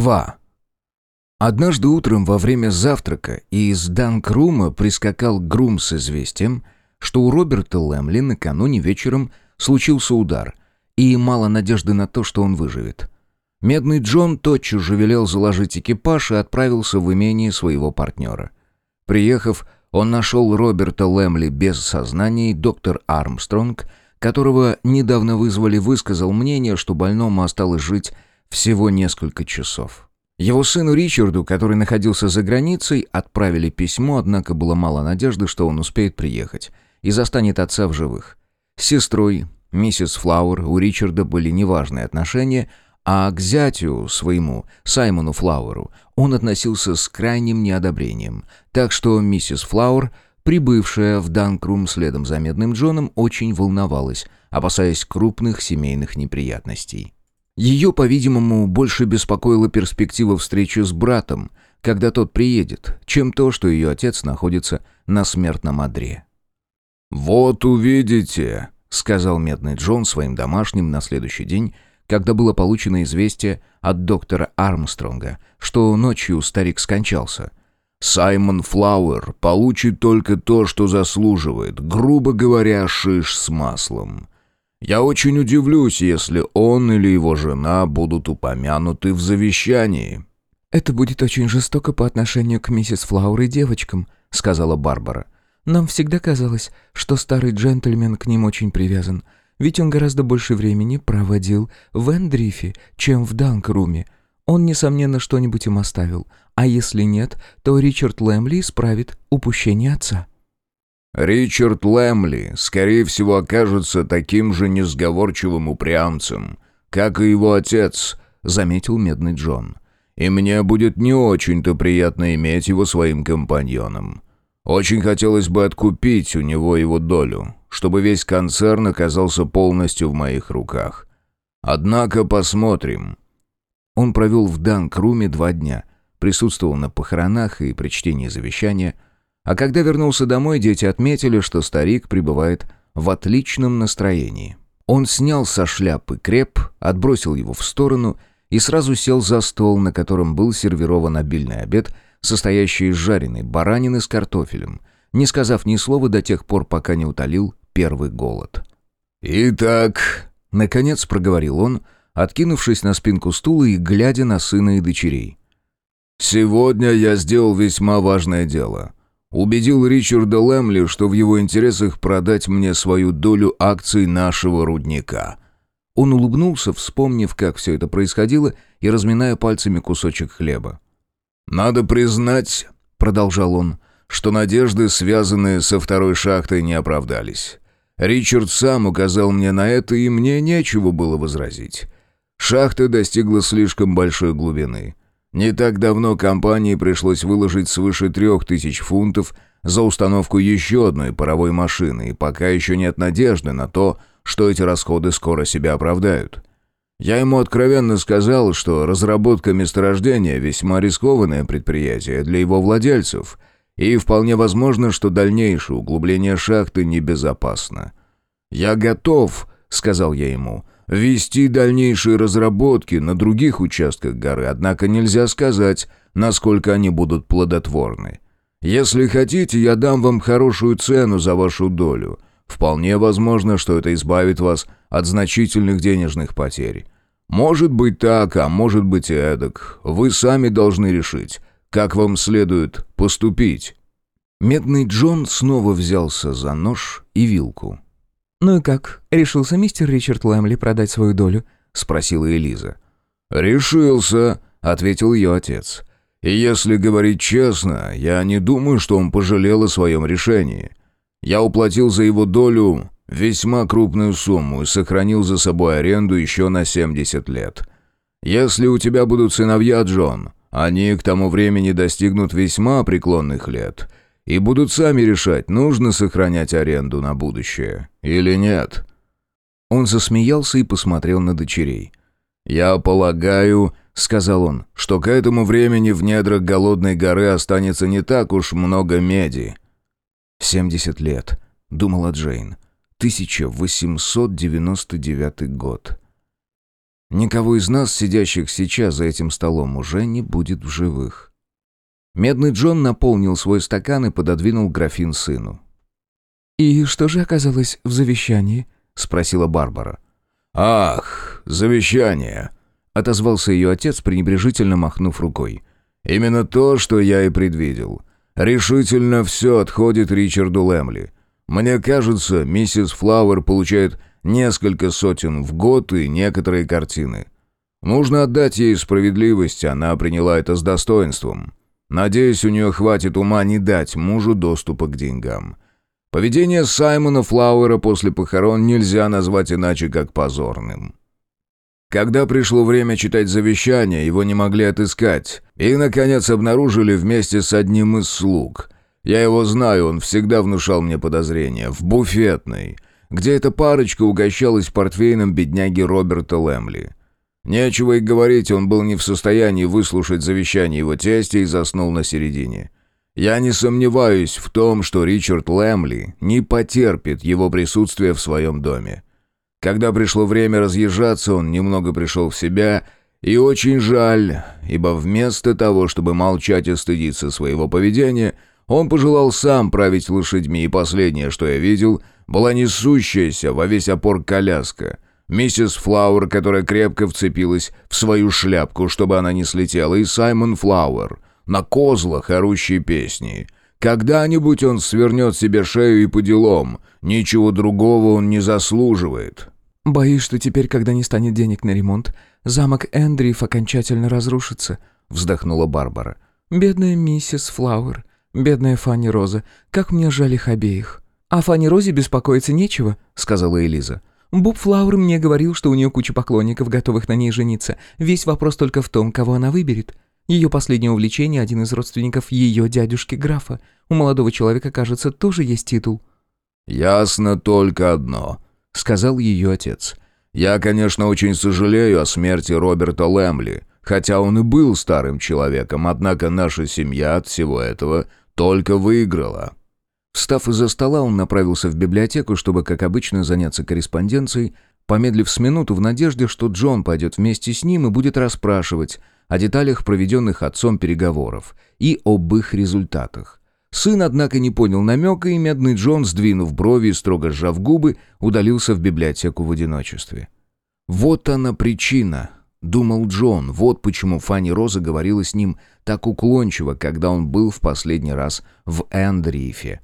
2. Однажды утром во время завтрака из Данкрума прискакал Грум с известием, что у Роберта Лэмли накануне вечером случился удар, и мало надежды на то, что он выживет. Медный Джон тотчас же велел заложить экипаж и отправился в имение своего партнера. Приехав, он нашел Роберта Лэмли без сознания, и доктор Армстронг, которого недавно вызвали, высказал мнение, что больному осталось жить всего несколько часов. Его сыну Ричарду, который находился за границей, отправили письмо, однако было мало надежды, что он успеет приехать и застанет отца в живых. С сестрой, миссис Флауэр, у Ричарда были неважные отношения, а к зятю своему, Саймону Флауэру, он относился с крайним неодобрением. Так что миссис Флауэр, прибывшая в Данкрум следом за Медным Джоном, очень волновалась, опасаясь крупных семейных неприятностей. Ее, по-видимому, больше беспокоила перспектива встречи с братом, когда тот приедет, чем то, что ее отец находится на смертном одре. «Вот увидите», — сказал Медный Джон своим домашним на следующий день, когда было получено известие от доктора Армстронга, что ночью старик скончался. «Саймон Флауэр получит только то, что заслуживает, грубо говоря, шиш с маслом. Я очень удивлюсь, если он или его жена будут упомянуты в завещании». «Это будет очень жестоко по отношению к миссис Флауэр и девочкам», — сказала Барбара. «Нам всегда казалось, что старый джентльмен к ним очень привязан, ведь он гораздо больше времени проводил в Эндрифе, чем в Данкруме. Он, несомненно, что-нибудь им оставил, а если нет, то Ричард Лэмли исправит упущение отца». Ричард Лэмли, скорее всего, окажется таким же несговорчивым упрямцем, как и его отец, заметил Медный Джон. И мне будет не очень-то приятно иметь его своим компаньоном. Очень хотелось бы откупить у него его долю, чтобы весь концерн оказался полностью в моих руках. Однако посмотрим. Он провел в Данкруме два дня, присутствовал на похоронах и при чтении завещания – а когда вернулся домой, дети отметили, что старик пребывает в отличном настроении. Он снял со шляпы креп, отбросил его в сторону и сразу сел за стол, на котором был сервирован обильный обед, состоящий из жареной баранины с картофелем, не сказав ни слова до тех пор, пока не утолил первый голод. «Итак», — наконец проговорил он, откинувшись на спинку стула и глядя на сына и дочерей. «Сегодня я сделал весьма важное дело. Убедил Ричарда Лэмли, что в его интересах продать мне свою долю акций нашего рудника. Он улыбнулся, вспомнив, как все это происходило, и разминая пальцами кусочек хлеба. «Надо признать», — продолжал он, — «что надежды, связанные со второй шахтой, не оправдались. Ричард сам указал мне на это, и мне нечего было возразить. Шахта достигла слишком большой глубины. Не так давно компании пришлось выложить свыше трех тысяч фунтов за установку еще одной паровой машины, и пока еще нет надежды на то, что эти расходы скоро себя оправдают. Я ему откровенно сказал, что разработка месторождения весьма рискованное предприятие для его владельцев, и вполне возможно, что дальнейшее углубление шахты небезопасно. «Я готов», — сказал я ему, вести дальнейшие разработки на других участках горы, однако нельзя сказать, насколько они будут плодотворны. Если хотите, я дам вам хорошую цену за вашу долю. Вполне возможно, что это избавит вас от значительных денежных потерь. Может быть так, а может быть и эдак. Вы сами должны решить, как вам следует поступить». Медный Джон снова взялся за нож и вилку. «Ну и как, решился мистер Ричард Лэмли продать свою долю?» — спросила Элиза. «Решился», — ответил ее отец. «И если говорить честно, я не думаю, что он пожалел о своем решении. Я уплатил за его долю весьма крупную сумму и сохранил за собой аренду еще на 70 лет. Если у тебя будут сыновья, Джон, они к тому времени достигнут весьма преклонных лет» и будут сами решать, нужно сохранять аренду на будущее или нет». Он засмеялся и посмотрел на дочерей. «Я полагаю, — сказал он, — что к этому времени в недрах голодной горы останется не так уж много меди». «Семьдесят лет», — думала Джейн. «1899 год». Никого из нас, сидящих сейчас за этим столом, уже не будет в живых. Медный Джон наполнил свой стакан и пододвинул графин сыну. «И что же оказалось в завещании?» — спросила Барбара. «Ах, завещание!» — отозвался ее отец, пренебрежительно махнув рукой. «Именно то, что я и предвидел. Решительно все отходит Ричарду Лэмли. Мне кажется, миссис Флауэр получает несколько сотен в год и некоторые картины. Нужно отдать ей справедливость, она приняла это с достоинством. Надеюсь, у нее хватит ума не дать мужу доступа к деньгам. Поведение Саймона Флауэра после похорон нельзя назвать иначе, как позорным. Когда пришло время читать завещание, его не могли отыскать. И, наконец, обнаружили вместе с одним из слуг. Я его знаю, он всегда внушал мне подозрения. В буфетной, где эта парочка угощалась портвейном бедняги Роберта Лэмли. Нечего и говорить, он был не в состоянии выслушать завещание его тестя и заснул на середине. Я не сомневаюсь в том, что Ричард Лэмли не потерпит его присутствие в своем доме. Когда пришло время разъезжаться, он немного пришел в себя, и очень жаль, ибо вместо того, чтобы молчать и стыдиться своего поведения, он пожелал сам править лошадьми, и последнее, что я видел, была несущаяся во весь опор коляска — миссис Флауэр, которая крепко вцепилась в свою шляпку, чтобы она не слетела, и Саймон Флауэр, на козлах орущие песни. Когда-нибудь он свернет себе шею и по делам, ничего другого он не заслуживает. «Боюсь, что теперь, когда не станет денег на ремонт, замок Эндриф окончательно разрушится», — вздохнула Барбара. «Бедная миссис Флауэр, бедная Фанни Роза, как мне жаль их обеих». «О Фанни Розе беспокоиться нечего», — сказала Элиза. Боб Флауэр мне говорил, что у нее куча поклонников, готовых на ней жениться. Весь вопрос только в том, кого она выберет. Ее последнее увлечение – один из родственников ее дядюшки графа. У молодого человека, кажется, тоже есть титул». «Ясно только одно», — сказал ее отец. «Я, конечно, очень сожалею о смерти Роберта Лэмли, хотя он и был старым человеком, однако наша семья от всего этого только выиграла». Встав из-за стола, он направился в библиотеку, чтобы, как обычно, заняться корреспонденцией, помедлив с минуту в надежде, что Джон пойдет вместе с ним и будет расспрашивать о деталях проведенных отцом переговоров и об их результатах. Сын, однако, не понял намека, и медный Джон, сдвинув брови и строго сжав губы, удалился в библиотеку в одиночестве. «Вот она причина», — думал Джон, вот почему Фанни Роза говорила с ним так уклончиво, когда он был в последний раз в Эндрифе.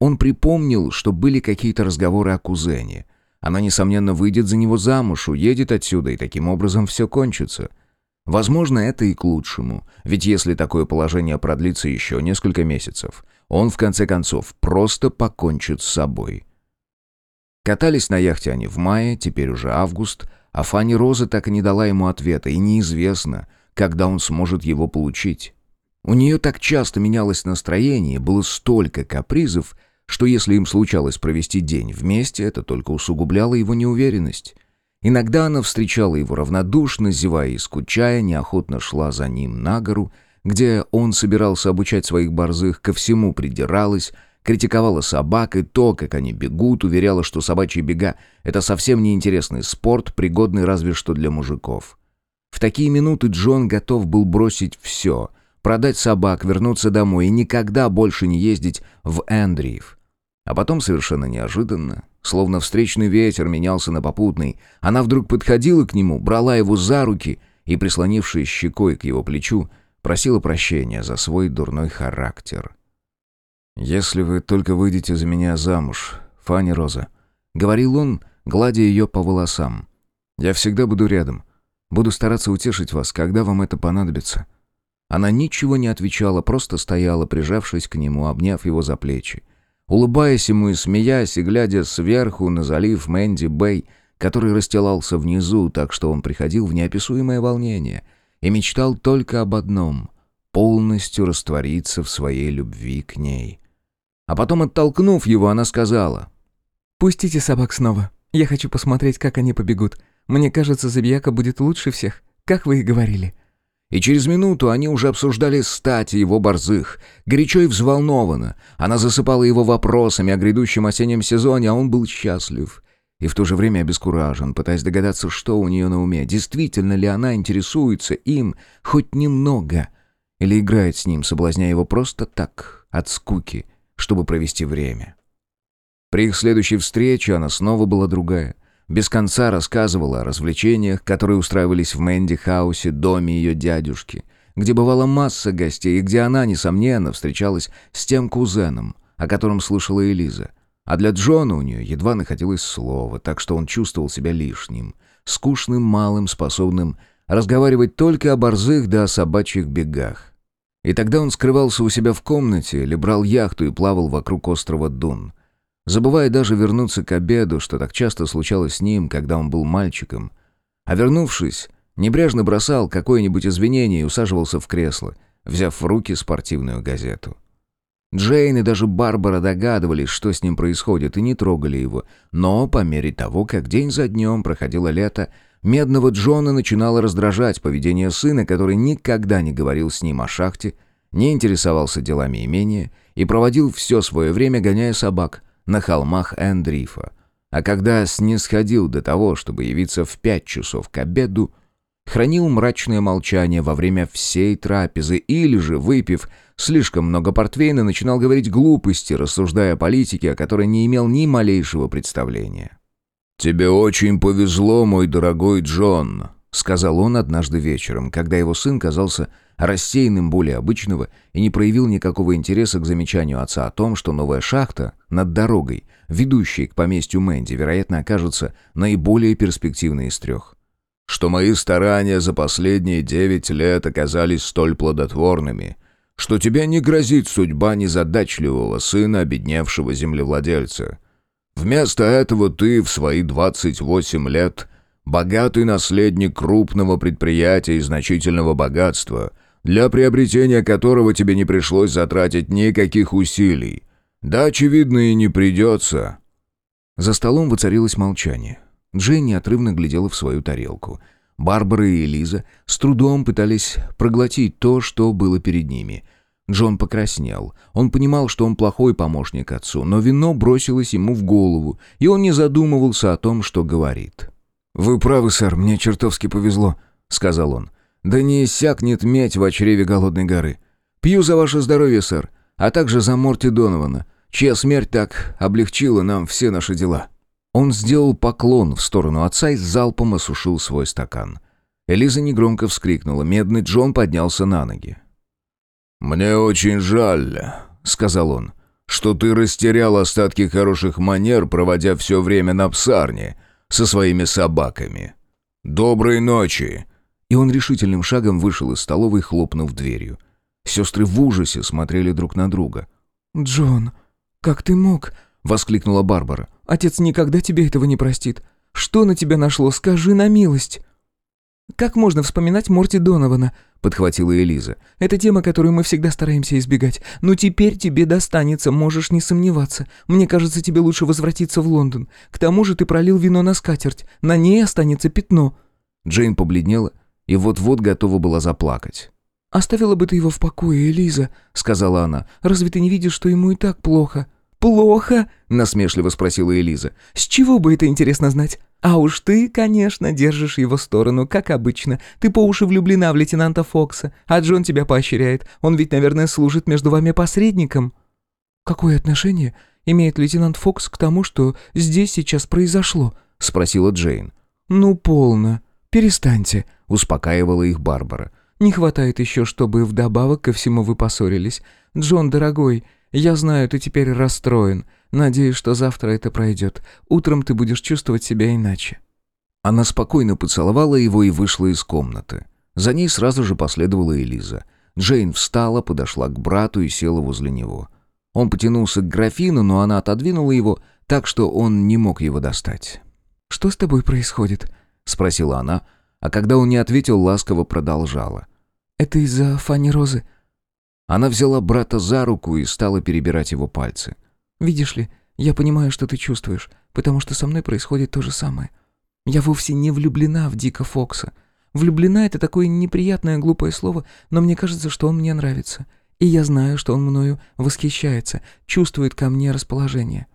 Он припомнил, что были какие-то разговоры о кузене. Она, несомненно, выйдет за него замуж, уедет отсюда, и таким образом все кончится. Возможно, это и к лучшему, ведь если такое положение продлится еще несколько месяцев, он, в конце концов, просто покончит с собой. Катались на яхте они в мае, теперь уже август, а Фанни Роза так и не дала ему ответа, и неизвестно, когда он сможет его получить. У нее так часто менялось настроение, было столько капризов, что если им случалось провести день вместе, это только усугубляло его неуверенность. Иногда она встречала его равнодушно, зевая и скучая, неохотно шла за ним на гору, где он собирался обучать своих борзых, ко всему придиралась, критиковала собак и то, как они бегут, уверяла, что собачьи бега — это совсем неинтересный спорт, пригодный разве что для мужиков. В такие минуты Джон готов был бросить все — продать собак, вернуться домой и никогда больше не ездить в Эндриев. А потом совершенно неожиданно, словно встречный ветер менялся на попутный, она вдруг подходила к нему, брала его за руки и, прислонившись щекой к его плечу, просила прощения за свой дурной характер. «Если вы только выйдете за меня замуж, Фанни Роза», — говорил он, гладя ее по волосам, — «я всегда буду рядом, буду стараться утешить вас, когда вам это понадобится». Она ничего не отвечала, просто стояла, прижавшись к нему, обняв его за плечи улыбаясь ему и смеясь, и глядя сверху на залив Мэнди-Бэй, который расстилался внизу, так что он приходил в неописуемое волнение и мечтал только об одном — полностью раствориться в своей любви к ней. А потом, оттолкнув его, она сказала. «Пустите собак снова. Я хочу посмотреть, как они побегут. Мне кажется, Забияка будет лучше всех, как вы и говорили». И через минуту они уже обсуждали стати его борзых. Горячо и взволнованно. Она засыпала его вопросами о грядущем осеннем сезоне, а он был счастлив. и в то же время обескуражен, пытаясь догадаться, что у нее на уме. Действительно ли она интересуется им хоть немного? Или играет с ним, соблазняя его просто так, от скуки, чтобы провести время? При их следующей встрече она снова была другая. Без конца рассказывала о развлечениях, которые устраивались в Мэнди Хаусе, доме ее дядюшки, где бывала масса гостей и где она, несомненно, встречалась с тем кузеном, о котором слышала Элиза. А для Джона у нее едва находилось слово, так что он чувствовал себя лишним, скучным, малым, способным разговаривать только о борзых да о собачьих бегах. И тогда он скрывался у себя в комнате или брал яхту и плавал вокруг острова Дун, забывая даже вернуться к обеду, что так часто случалось с ним, когда он был мальчиком. А вернувшись, небрежно бросал какое-нибудь извинение и усаживался в кресло, взяв в руки спортивную газету. Джейн и даже Барбара догадывались, что с ним происходит, и не трогали его. Но по мере того, как день за днем проходило лето, медного Джона начинало раздражать поведение сына, который никогда не говорил с ним о шахте, не интересовался делами имения и проводил все свое время, гоняя собак на холмах Эндрифа. А когда снисходил до того, чтобы явиться в пять часов к обеду, хранил мрачное молчание во время всей трапезы или же, выпив слишком много портвейна, начинал говорить глупости, рассуждая о политике, о которой не имел ни малейшего представления. «Тебе очень повезло, мой дорогой Джон», — сказал он однажды вечером, когда его сын казался рассеянным более обычного и не проявил никакого интереса к замечанию отца о том, что новая шахта над дорогой, ведущей к поместью Мэнди, вероятно, окажется наиболее перспективной из трех что мои старания за последние девять лет оказались столь плодотворными, что тебе не грозит судьба незадачливого сына обедневшего землевладельца. Вместо этого ты в свои 28 лет богатый наследник крупного предприятия и значительного богатства, для приобретения которого тебе не пришлось затратить никаких усилий. Да, очевидно, и не придется». За столом воцарилось молчание. Дженни отрывно глядела в свою тарелку. Барбара и Элиза с трудом пытались проглотить то, что было перед ними. Джон покраснел. Он понимал, что он плохой помощник отцу, но вино бросилось ему в голову, и он не задумывался о том, что говорит. «Вы правы, сэр, мне чертовски повезло», — сказал он. «Да не иссякнет медь в чреве голодной горы. Пью за ваше здоровье, сэр, а также за Морти Донована, чья смерть так облегчила нам все наши дела». Он сделал поклон в сторону отца и залпом осушил свой стакан. Элиза негромко вскрикнула. Медный Джон поднялся на ноги. «Мне очень жаль», — сказал он, — «что ты растерял остатки хороших манер, проводя все время на псарне со своими собаками. Доброй ночи!» И он решительным шагом вышел из столовой, хлопнув дверью. Сестры в ужасе смотрели друг на друга. «Джон, как ты мог?» — воскликнула Барбара. «Отец никогда тебе этого не простит. Что на тебя нашло, скажи на милость». «Как можно вспоминать Морти Донована?» — подхватила Элиза. «Это тема, которую мы всегда стараемся избегать. Но теперь тебе достанется, можешь не сомневаться. Мне кажется, тебе лучше возвратиться в Лондон. К тому же ты пролил вино на скатерть. На ней останется пятно». Джейн побледнела и вот-вот готова была заплакать. «Оставила бы ты его в покое, Элиза», — сказала она. «Разве ты не видишь, что ему и так плохо?» «Плохо?» — насмешливо спросила Элиза. «С чего бы это интересно знать? А уж ты, конечно, держишь его сторону, как обычно. Ты по уши влюблена в лейтенанта Фокса, а Джон тебя поощряет. Он ведь, наверное, служит между вами посредником». «Какое отношение имеет лейтенант Фокс к тому, что здесь сейчас произошло?» — спросила Джейн. «Ну, полно. Перестаньте», — успокаивала их Барбара. «Не хватает еще, чтобы вдобавок ко всему вы поссорились. Джон, дорогой, я знаю, ты теперь расстроен. Надеюсь, что завтра это пройдет. Утром ты будешь чувствовать себя иначе». Она спокойно поцеловала его и вышла из комнаты. За ней сразу же последовала Элиза. Джейн встала, подошла к брату и села возле него. Он потянулся к графину, но она отодвинула его так, что он не мог его достать. «Что с тобой происходит?» — спросила она, а когда он не ответил, ласково продолжала. «Это из-за Фанни Розы?» Она взяла брата за руку и стала перебирать его пальцы. «Видишь ли, я понимаю, что ты чувствуешь, потому что со мной происходит то же самое. Я вовсе не влюблена в Дика Фокса. Влюблена — это такое неприятное глупое слово, но мне кажется, что он мне нравится. И я знаю, что он мною восхищается, чувствует ко мне расположение.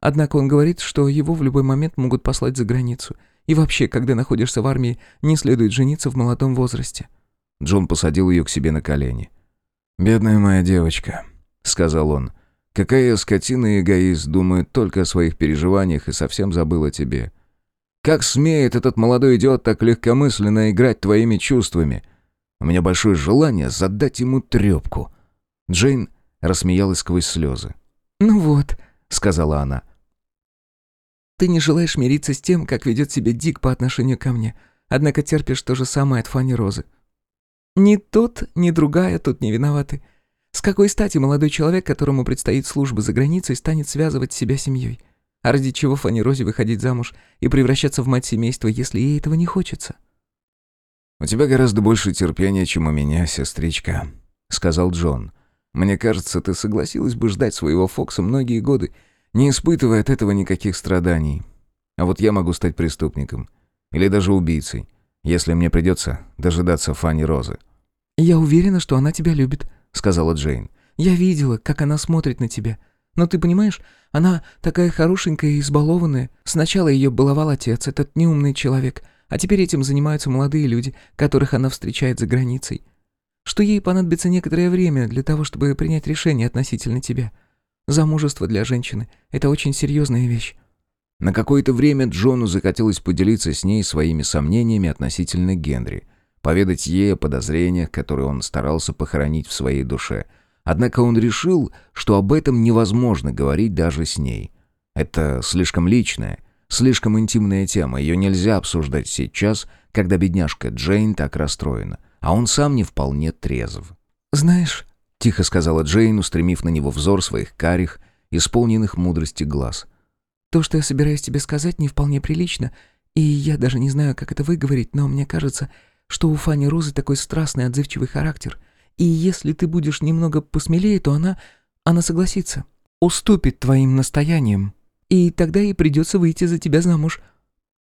Однако он говорит, что его в любой момент могут послать за границу. И вообще, когда находишься в армии, не следует жениться в молодом возрасте». Джон посадил ее к себе на колени. «Бедная моя девочка», — сказал он. «Какая скотина и эгоист думает только о своих переживаниях и совсем забыл о тебе. Как смеет этот молодой идиот так легкомысленно играть твоими чувствами? У меня большое желание задать ему трепку». Джейн рассмеялась сквозь слезы. «Ну вот», — сказала она. «Ты не желаешь мириться с тем, как ведет себя Дик по отношению ко мне, однако терпишь то же самое от Фанни Розы. Ни тот, ни другая тут не виноваты. С какой стати молодой человек, которому предстоит служба за границей, станет связывать себя семьей? А ради чего Фанни Розе выходить замуж и превращаться в мать семейства, если ей этого не хочется?» «У тебя гораздо больше терпения, чем у меня, сестричка», — сказал Джон. Мне кажется, ты согласилась бы ждать своего Фокса многие годы, не испытывая от этого никаких страданий. А вот я могу стать преступником. Или даже убийцей, если мне придется дожидаться Фанни Розы». «Я уверена, что она тебя любит», — сказала Джейн. «Я видела, как она смотрит на тебя. Но ты понимаешь, она такая хорошенькая и избалованная. Сначала ее баловал отец, этот неумный человек, а теперь этим занимаются молодые люди, которых она встречает за границей что ей понадобится некоторое время для того, чтобы принять решение относительно тебя. Замужество для женщины — это очень серьезная вещь». На какое-то время Джону захотелось поделиться с ней своими сомнениями относительно Генри, поведать ей о подозрениях, которые он старался похоронить в своей душе. Однако он решил, что об этом невозможно говорить даже с ней. Это слишком личная, слишком интимная тема, ее нельзя обсуждать сейчас, когда бедняжка Джейн так расстроена а он сам не вполне трезв. «Знаешь», — тихо сказала Джейн, устремив на него взор своих карих, исполненных мудрости глаз. «То, что я собираюсь тебе сказать, не вполне прилично, и я даже не знаю, как это выговорить, но мне кажется, что у Фани Розы такой страстный, отзывчивый характер, и если ты будешь немного посмелее, то она... она согласится, уступит твоим настояниям, и тогда ей придется выйти за тебя замуж».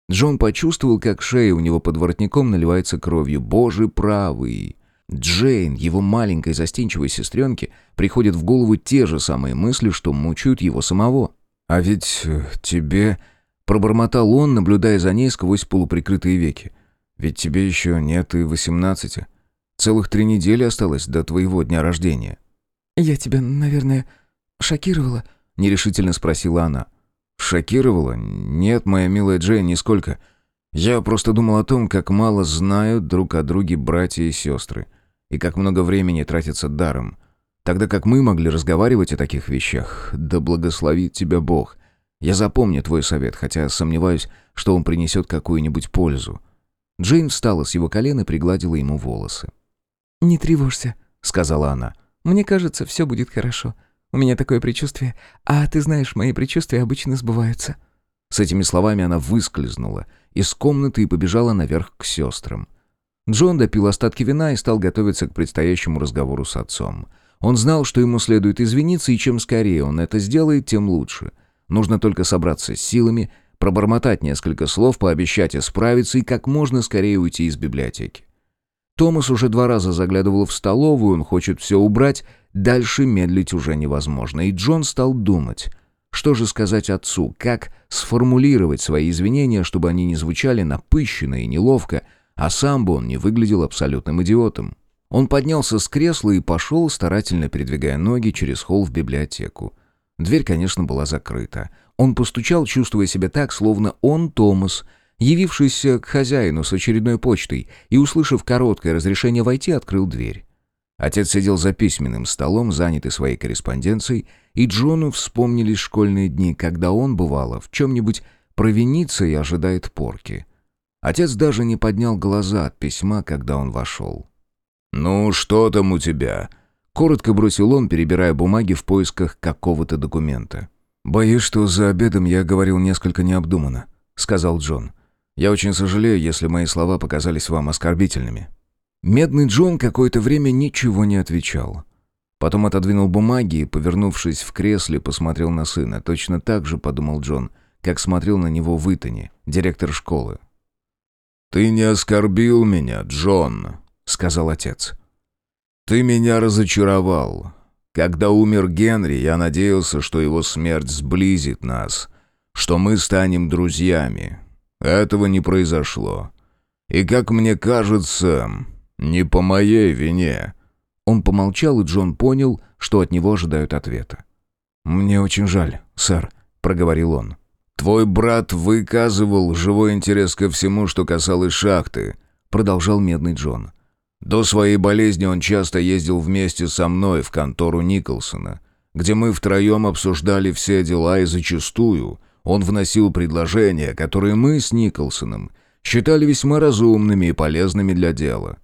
Джон почувствовал, как шея у него под воротником наливается кровью. Боже правый! Джейн, его маленькой застенчивой сестренке, приходят в голову те же самые мысли, что мучают его самого. «А ведь э, тебе...» — пробормотал он, наблюдая за ней сквозь полуприкрытые веки. «Ведь тебе еще нет и восемнадцати. Целых три недели осталось до твоего дня рождения». «Я тебя, наверное, шокировала?» — нерешительно спросила она. Шокировало? Нет, моя милая Джейн, нисколько. Я просто думал о том, как мало знают друг о друге братья и сестры, и как много времени тратится даром. Тогда как мы могли разговаривать о таких вещах, да благословит тебя Бог. Я запомню твой совет, хотя сомневаюсь, что он принесет какую-нибудь пользу. Джейн встала с его колен и пригладила ему волосы. «Не тревожься», — сказала она. «Мне кажется, все будет хорошо. У меня такое предчувствие. А ты знаешь, мои предчувствия обычно сбываются». С этими словами она выскользнула из комнаты и побежала наверх к сестрам. Джон допил остатки вина и стал готовиться к предстоящему разговору с отцом. Он знал, что ему следует извиниться, и чем скорее он это сделает, тем лучше. Нужно только собраться с силами, пробормотать несколько слов, пообещать исправиться и как можно скорее уйти из библиотеки. Томас уже два раза заглядывал в столовую, он хочет все убрать, Дальше медлить уже невозможно, и Джон стал думать, что же сказать отцу, как сформулировать свои извинения, чтобы они не звучали напыщенно и неловко, а сам бы он не выглядел абсолютным идиотом. Он поднялся с кресла и пошел, старательно передвигая ноги через холл в библиотеку. Дверь, конечно, была закрыта. Он постучал, чувствуя себя так, словно он Томас, явившийся к хозяину с очередной почтой, и, услышав короткое разрешение войти, открыл дверь. Отец сидел за письменным столом, занятый своей корреспонденцией, и Джону вспомнились школьные дни, когда он, бывало, в чем-нибудь провинится и ожидает порки. Отец даже не поднял глаза от письма, когда он вошел. «Ну, что там у тебя?» Коротко бросил он, перебирая бумаги в поисках какого-то документа. «Боюсь, что за обедом я говорил несколько необдуманно», — сказал Джон. «Я очень сожалею, если мои слова показались вам оскорбительными». Медный Джон какое-то время ничего не отвечал. Потом отодвинул бумаги и, повернувшись в кресле, посмотрел на сына. Точно так же, подумал Джон, как смотрел на него в Итоне, директор школы. «Ты не оскорбил меня, Джон», — сказал отец. «Ты меня разочаровал. Когда умер Генри, я надеялся, что его смерть сблизит нас, что мы станем друзьями. Этого не произошло. И, как мне кажется, не по моей вине». Он помолчал, и Джон понял, что от него ожидают ответа. «Мне очень жаль, сэр», — проговорил он. «Твой брат выказывал живой интерес ко всему, что касалось шахты», — продолжал Медный Джон. «До своей болезни он часто ездил вместе со мной в контору Николсона, где мы втроем обсуждали все дела и зачастую он вносил предложения, которые мы с Николсоном считали весьма разумными и полезными для дела.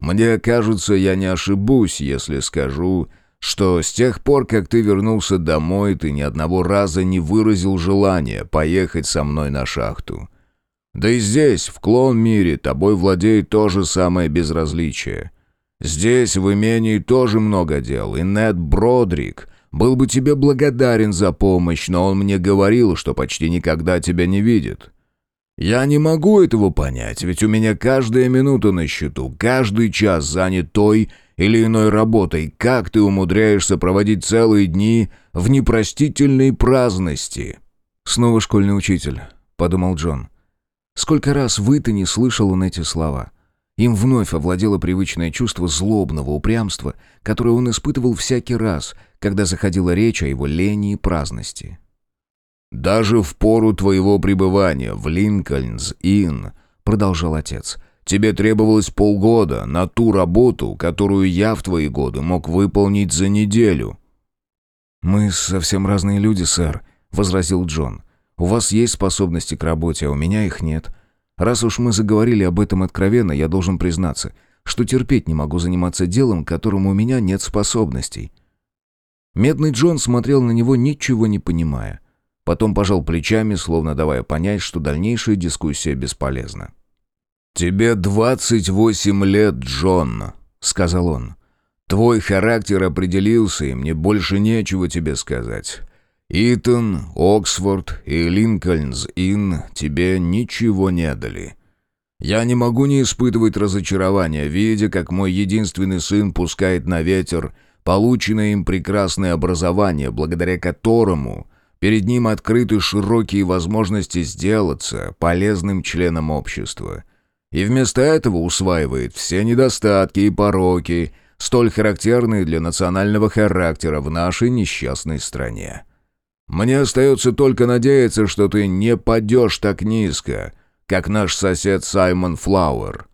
Мне кажется, я не ошибусь, если скажу, что с тех пор, как ты вернулся домой, ты ни одного раза не выразил желания поехать со мной на шахту. Да и здесь, в клон-мире, тобой владеет то же самое безразличие. Здесь, в имении, тоже много дел, и Нед Бродрик был бы тебе благодарен за помощь, но он мне говорил, что почти никогда тебя не видит. Я не могу этого понять, ведь у меня каждая минута на счету, каждый час занят той или иной работой, как ты умудряешься проводить целые дни в непростительной праздности?» «Снова школьный учитель», — подумал Джон. Сколько раз вы-то не слышал он эти слова? Им вновь овладело привычное чувство злобного упрямства, которое он испытывал всякий раз, когда заходила речь о его лени и праздности. «Даже в пору твоего пребывания в Линкольнс-Инн», — продолжал отец, — Тебе требовалось полгода на ту работу, которую я в твои годы мог выполнить за неделю». «Мы совсем разные люди, сэр», — возразил Джон. «У вас есть способности к работе, а у меня их нет. Раз уж мы заговорили об этом откровенно, я должен признаться, что терпеть не могу заниматься делом, к которому у меня нет способностей». Медный Джон смотрел на него, ничего не понимая. Потом пожал плечами, словно давая понять, что дальнейшая дискуссия бесполезна. «Тебе двадцать восемь лет, Джон», — сказал он. «Твой характер определился, и мне больше нечего тебе сказать. Итон, Оксфорд и Линкольнс-Инн тебе ничего не дали. Я не могу не испытывать разочарования, видя, как мой единственный сын пускает на ветер полученное им прекрасное образование, благодаря которому перед ним открыты широкие возможности сделаться полезным членом общества» и вместо этого усваивает все недостатки и пороки, столь характерные для национального характера в нашей несчастной стране. Мне остается только надеяться, что ты не падешь так низко, как наш сосед Саймон Флауэр».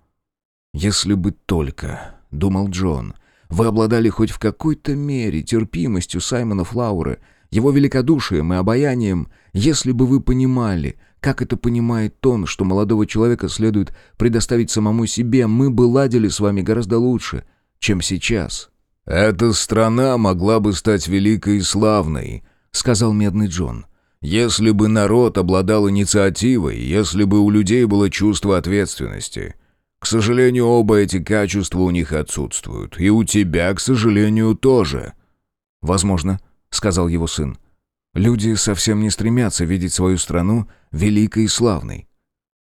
«Если бы только», — думал Джон, — «вы обладали хоть в какой-то мере терпимостью Саймона Флауэра, его великодушием и обаянием, если бы вы понимали, как это понимает тон, что молодого человека следует предоставить самому себе, мы бы ладили с вами гораздо лучше, чем сейчас». «Эта страна могла бы стать великой и славной», — сказал Медный Джон. «Если бы народ обладал инициативой, если бы у людей было чувство ответственности. К сожалению, оба эти качества у них отсутствуют. И у тебя, к сожалению, тоже». «Возможно», — сказал его сын. Люди совсем не стремятся видеть свою страну великой и славной.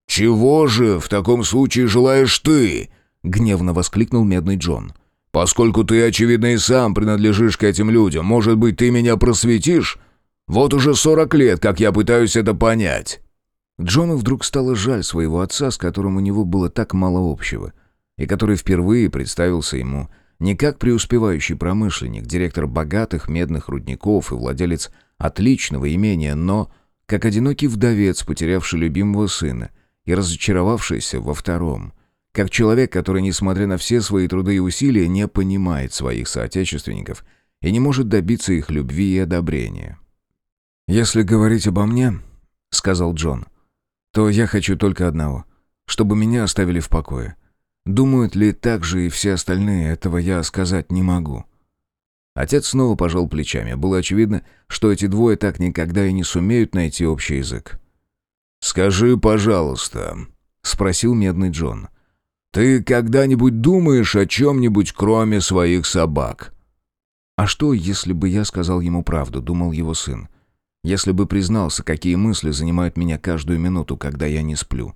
«Чего же в таком случае желаешь ты?» — гневно воскликнул Медный Джон. «Поскольку ты, очевидно, и сам принадлежишь к этим людям, может быть, ты меня просветишь? Вот уже сорок лет, как я пытаюсь это понять». Джону вдруг стало жаль своего отца, с которым у него было так мало общего, и который впервые представился ему не как преуспевающий промышленник, директор богатых медных рудников и владелец отличного имения, но как одинокий вдовец, потерявший любимого сына и разочаровавшийся во втором, как человек, который, несмотря на все свои труды и усилия, не понимает своих соотечественников и не может добиться их любви и одобрения. «Если говорить обо мне, — сказал Джон, — то я хочу только одного, чтобы меня оставили в покое. Думают ли так же и все остальные, этого я сказать не могу». Отец снова пожал плечами. Было очевидно, что эти двое так никогда и не сумеют найти общий язык. «Скажи, пожалуйста», — спросил Медный Джон, — «ты когда-нибудь думаешь о чем-нибудь, кроме своих собак?» «А что, если бы я сказал ему правду?» — думал его сын. «Если бы признался, какие мысли занимают меня каждую минуту, когда я не сплю.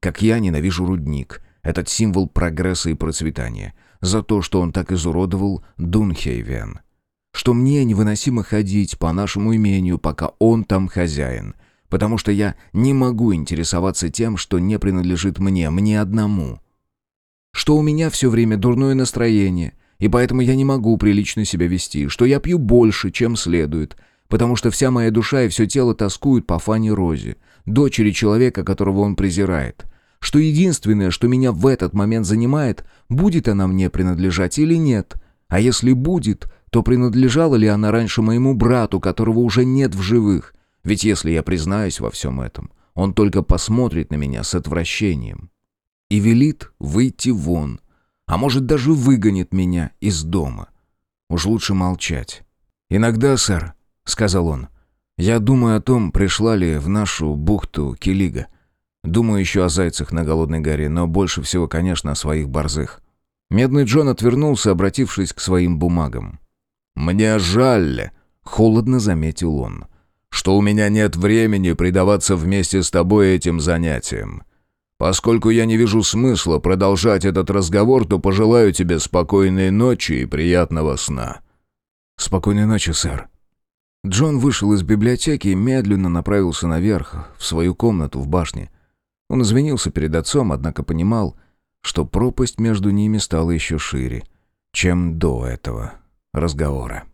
Как я ненавижу рудник, этот символ прогресса и процветания, за то, что он так изуродовал Дунхейвен. что мне невыносимо ходить по нашему имению, пока он там хозяин, потому что я не могу интересоваться тем, что не принадлежит мне, мне одному. Что у меня все время дурное настроение, и поэтому я не могу прилично себя вести, что я пью больше, чем следует, потому что вся моя душа и все тело тоскуют по Фане Розе, дочери человека, которого он презирает, что единственное, что меня в этот момент занимает, будет она мне принадлежать или нет, а если будет, то принадлежала ли она раньше моему брату, которого уже нет в живых, ведь если я признаюсь во всем этом, он только посмотрит на меня с отвращением и велит выйти вон, а может даже выгонит меня из дома. Уж лучше молчать. «Иногда, сэр», — сказал он, — «я думаю о том, пришла ли в нашу бухту Килига. Думаю еще о зайцах на Голодной горе, но больше всего, конечно, о своих борзых». Медный Джон отвернулся, обратившись к своим бумагам. «Мне жаль», — холодно заметил он, — «что у меня нет времени предаваться вместе с тобой этим занятиям. Поскольку я не вижу смысла продолжать этот разговор, то пожелаю тебе спокойной ночи и приятного сна». «Спокойной ночи, сэр». Джон вышел из библиотеки и медленно направился наверх, в свою комнату в башне. Он извинился перед отцом, однако понимал, что пропасть между ними стала еще шире, чем до этого разговора.